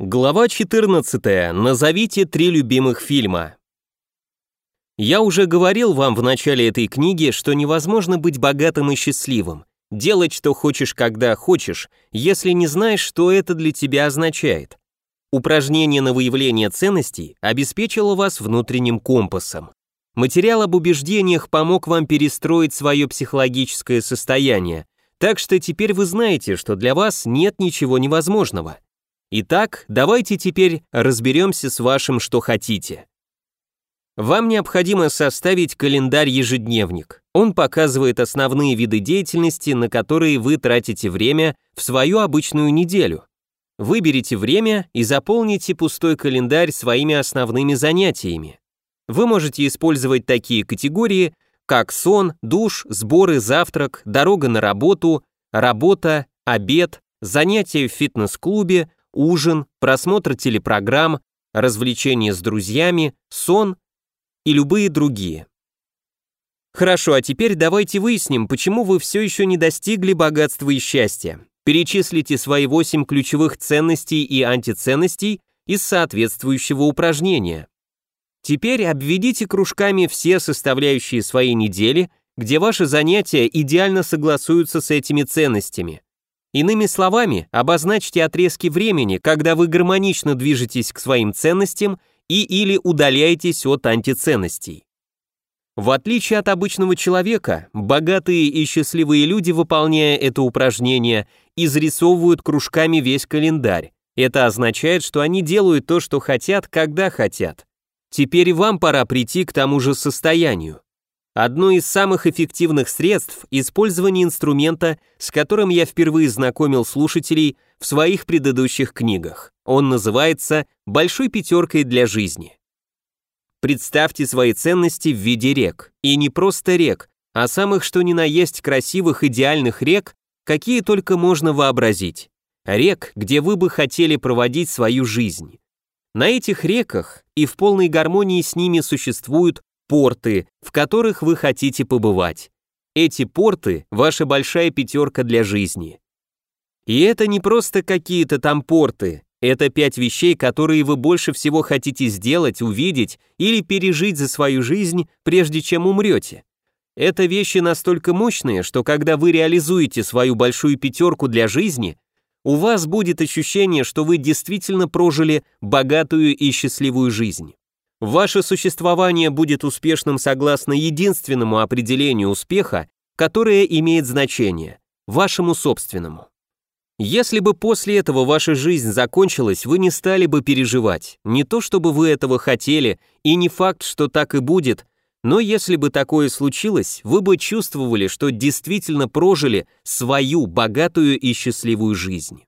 Глава 14. Назовите три любимых фильма. Я уже говорил вам в начале этой книги, что невозможно быть богатым и счастливым, делать что хочешь, когда хочешь, если не знаешь, что это для тебя означает. Упражнение на выявление ценностей обеспечило вас внутренним компасом. Материал об убеждениях помог вам перестроить свое психологическое состояние, так что теперь вы знаете, что для вас нет ничего невозможного. Итак, давайте теперь разберемся с вашим «что хотите». Вам необходимо составить календарь-ежедневник. Он показывает основные виды деятельности, на которые вы тратите время в свою обычную неделю. Выберите время и заполните пустой календарь своими основными занятиями. Вы можете использовать такие категории, как сон, душ, сборы, завтрак, дорога на работу, работа, обед, занятия в фитнес-клубе, ужин, просмотр телепрограмм, развлечения с друзьями, сон и любые другие. Хорошо, а теперь давайте выясним, почему вы все еще не достигли богатства и счастья. Перечислите свои 8 ключевых ценностей и антиценностей из соответствующего упражнения. Теперь обведите кружками все составляющие своей недели, где ваши занятия идеально согласуются с этими ценностями. Иными словами, обозначьте отрезки времени, когда вы гармонично движетесь к своим ценностям и или удаляетесь от антиценностей. В отличие от обычного человека, богатые и счастливые люди, выполняя это упражнение, изрисовывают кружками весь календарь. Это означает, что они делают то, что хотят, когда хотят. Теперь вам пора прийти к тому же состоянию. Одно из самых эффективных средств – использование инструмента, с которым я впервые знакомил слушателей в своих предыдущих книгах. Он называется «Большой пятеркой для жизни». Представьте свои ценности в виде рек. И не просто рек, а самых что ни на есть красивых идеальных рек, какие только можно вообразить. Рек, где вы бы хотели проводить свою жизнь. На этих реках и в полной гармонии с ними существуют порты, в которых вы хотите побывать. Эти порты – ваша большая пятерка для жизни. И это не просто какие-то там порты, это пять вещей, которые вы больше всего хотите сделать, увидеть или пережить за свою жизнь, прежде чем умрете. Это вещи настолько мощные, что когда вы реализуете свою большую пятерку для жизни, у вас будет ощущение, что вы действительно прожили богатую и счастливую жизнь. Ваше существование будет успешным согласно единственному определению успеха, которое имеет значение – вашему собственному. Если бы после этого ваша жизнь закончилась, вы не стали бы переживать. Не то чтобы вы этого хотели, и не факт, что так и будет, но если бы такое случилось, вы бы чувствовали, что действительно прожили свою богатую и счастливую жизнь.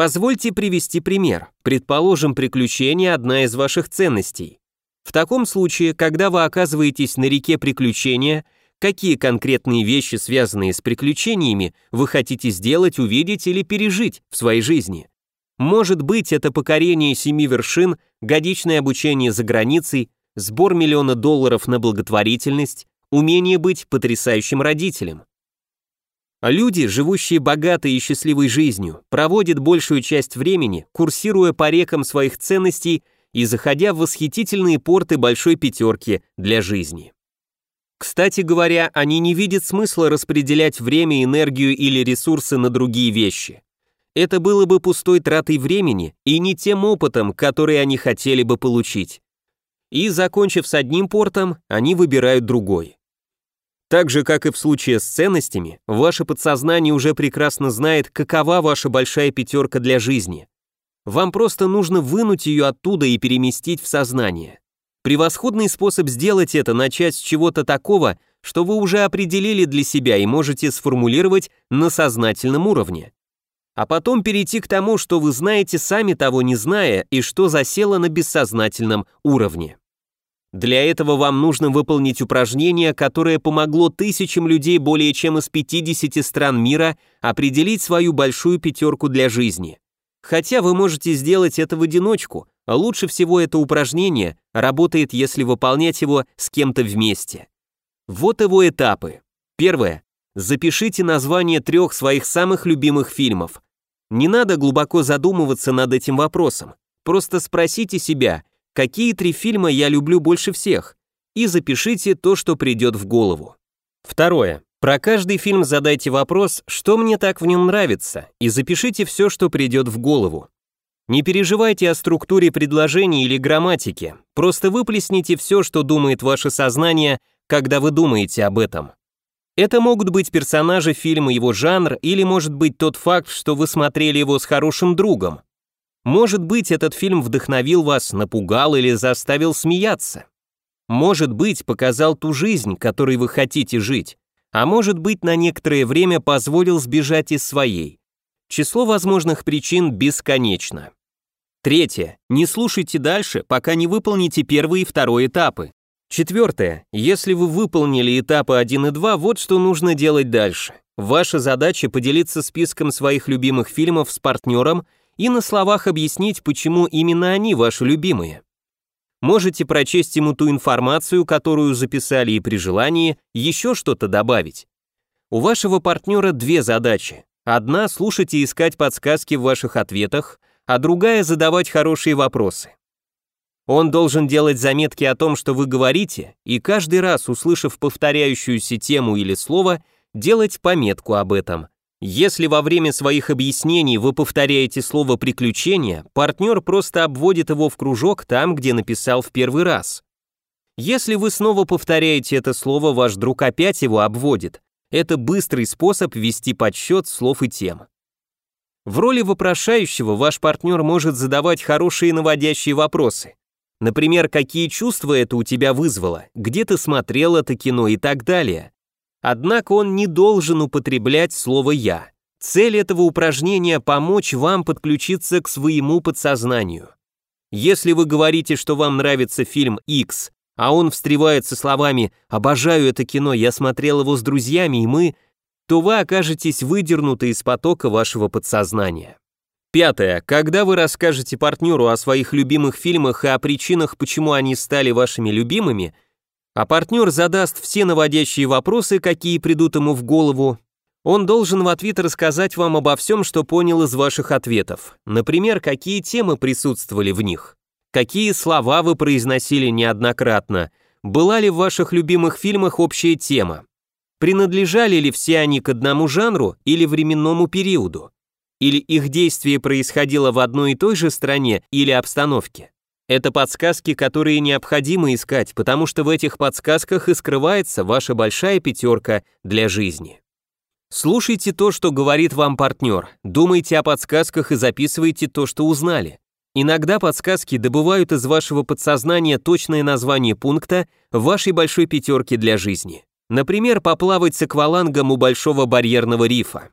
Позвольте привести пример. Предположим, приключение – одна из ваших ценностей. В таком случае, когда вы оказываетесь на реке приключения, какие конкретные вещи, связанные с приключениями, вы хотите сделать, увидеть или пережить в своей жизни? Может быть, это покорение семи вершин, годичное обучение за границей, сбор миллиона долларов на благотворительность, умение быть потрясающим родителем. Люди, живущие богатой и счастливой жизнью, проводят большую часть времени, курсируя по рекам своих ценностей и заходя в восхитительные порты большой пятерки для жизни. Кстати говоря, они не видят смысла распределять время, энергию или ресурсы на другие вещи. Это было бы пустой тратой времени и не тем опытом, который они хотели бы получить. И, закончив с одним портом, они выбирают другой. Так же, как и в случае с ценностями, ваше подсознание уже прекрасно знает, какова ваша большая пятерка для жизни. Вам просто нужно вынуть ее оттуда и переместить в сознание. Превосходный способ сделать это – начать с чего-то такого, что вы уже определили для себя и можете сформулировать на сознательном уровне. А потом перейти к тому, что вы знаете сами того не зная и что засело на бессознательном уровне. Для этого вам нужно выполнить упражнение, которое помогло тысячам людей более чем из 50 стран мира определить свою большую пятерку для жизни. Хотя вы можете сделать это в одиночку, лучше всего это упражнение работает, если выполнять его с кем-то вместе. Вот его этапы. Первое. Запишите название трех своих самых любимых фильмов. Не надо глубоко задумываться над этим вопросом. Просто спросите себя, какие три фильма я люблю больше всех, и запишите то, что придет в голову. Второе. Про каждый фильм задайте вопрос, что мне так в нем нравится, и запишите все, что придет в голову. Не переживайте о структуре предложений или грамматике, просто выплесните все, что думает ваше сознание, когда вы думаете об этом. Это могут быть персонажи фильма, его жанр, или может быть тот факт, что вы смотрели его с хорошим другом. Может быть, этот фильм вдохновил вас, напугал или заставил смеяться. Может быть, показал ту жизнь, которой вы хотите жить, а может быть, на некоторое время позволил сбежать из своей. Число возможных причин бесконечно. Третье. Не слушайте дальше, пока не выполните первый и второй этапы. Четвертое. Если вы выполнили этапы 1 и 2, вот что нужно делать дальше. Ваша задача поделиться списком своих любимых фильмов с партнером и на словах объяснить, почему именно они ваши любимые. Можете прочесть ему ту информацию, которую записали, и при желании еще что-то добавить. У вашего партнера две задачи. Одна – слушать и искать подсказки в ваших ответах, а другая задавать хорошие вопросы. Он должен делать заметки о том, что вы говорите, и каждый раз, услышав повторяющуюся тему или слово, делать пометку об этом. Если во время своих объяснений вы повторяете слово «приключение», партнер просто обводит его в кружок там, где написал в первый раз. Если вы снова повторяете это слово, ваш друг опять его обводит. Это быстрый способ вести подсчет слов и тем. В роли вопрошающего ваш партнер может задавать хорошие наводящие вопросы. Например, какие чувства это у тебя вызвало, где ты смотрел это кино и так далее. Однако он не должен употреблять слово «я». Цель этого упражнения – помочь вам подключиться к своему подсознанию. Если вы говорите, что вам нравится фильм X, а он встревает со словами «обожаю это кино, я смотрел его с друзьями, и мы…» то вы окажетесь выдернуты из потока вашего подсознания. Пятое. Когда вы расскажете партнеру о своих любимых фильмах и о причинах, почему они стали вашими любимыми, а партнер задаст все наводящие вопросы, какие придут ему в голову, он должен в ответ рассказать вам обо всем, что понял из ваших ответов. Например, какие темы присутствовали в них, какие слова вы произносили неоднократно, была ли в ваших любимых фильмах общая тема, Принадлежали ли все они к одному жанру или временному периоду? Или их действие происходило в одной и той же стране или обстановке? Это подсказки, которые необходимо искать, потому что в этих подсказках и скрывается ваша большая пятерка для жизни. Слушайте то, что говорит вам партнер, думайте о подсказках и записывайте то, что узнали. Иногда подсказки добывают из вашего подсознания точное название пункта вашей большой пятерке для жизни. Например, поплавать с аквалангом у большого барьерного рифа.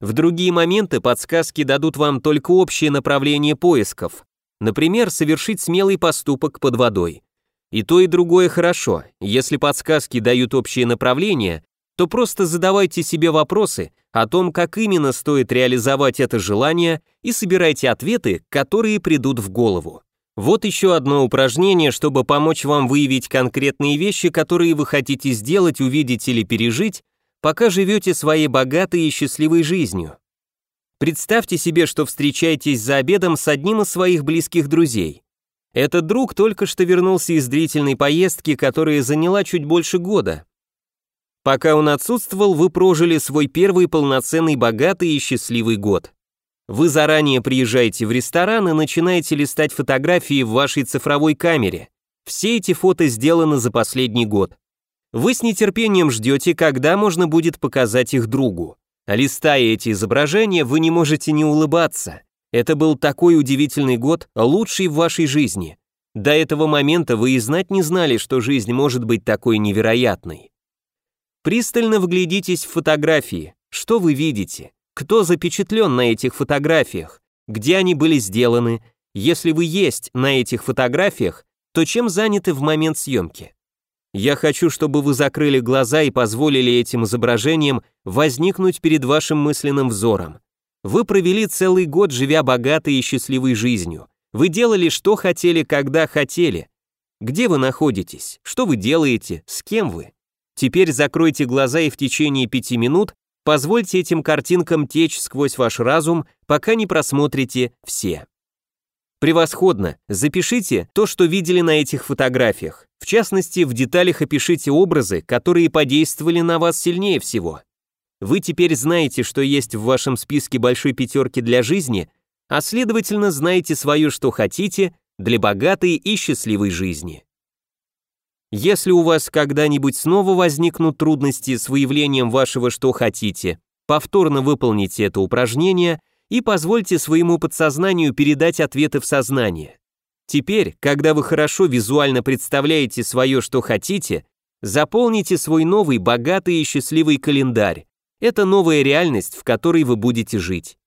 В другие моменты подсказки дадут вам только общее направление поисков. Например, совершить смелый поступок под водой. И то, и другое хорошо. Если подсказки дают общее направление, то просто задавайте себе вопросы о том, как именно стоит реализовать это желание и собирайте ответы, которые придут в голову. Вот еще одно упражнение, чтобы помочь вам выявить конкретные вещи, которые вы хотите сделать, увидеть или пережить, пока живете своей богатой и счастливой жизнью. Представьте себе, что встречаетесь за обедом с одним из своих близких друзей. Этот друг только что вернулся из длительной поездки, которая заняла чуть больше года. Пока он отсутствовал, вы прожили свой первый полноценный богатый и счастливый год. Вы заранее приезжаете в ресторан и начинаете листать фотографии в вашей цифровой камере. Все эти фото сделаны за последний год. Вы с нетерпением ждете, когда можно будет показать их другу. Листая эти изображения, вы не можете не улыбаться. Это был такой удивительный год, лучший в вашей жизни. До этого момента вы и знать не знали, что жизнь может быть такой невероятной. Пристально вглядитесь в фотографии. Что вы видите? Кто запечатлен на этих фотографиях? Где они были сделаны? Если вы есть на этих фотографиях, то чем заняты в момент съемки? Я хочу, чтобы вы закрыли глаза и позволили этим изображениям возникнуть перед вашим мысленным взором. Вы провели целый год, живя богатой и счастливой жизнью. Вы делали, что хотели, когда хотели. Где вы находитесь? Что вы делаете? С кем вы? Теперь закройте глаза и в течение пяти минут Позвольте этим картинкам течь сквозь ваш разум, пока не просмотрите все. Превосходно. Запишите то, что видели на этих фотографиях. В частности, в деталях опишите образы, которые подействовали на вас сильнее всего. Вы теперь знаете, что есть в вашем списке большой пятерки для жизни, а следовательно знаете свое, что хотите, для богатой и счастливой жизни. Если у вас когда-нибудь снова возникнут трудности с выявлением вашего «что хотите», повторно выполните это упражнение и позвольте своему подсознанию передать ответы в сознание. Теперь, когда вы хорошо визуально представляете свое «что хотите», заполните свой новый, богатый и счастливый календарь. Это новая реальность, в которой вы будете жить.